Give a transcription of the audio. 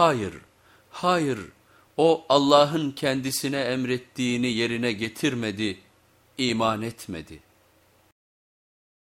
Hayır, hayır o Allah'ın kendisine emrettiğini yerine getirmedi, iman etmedi.''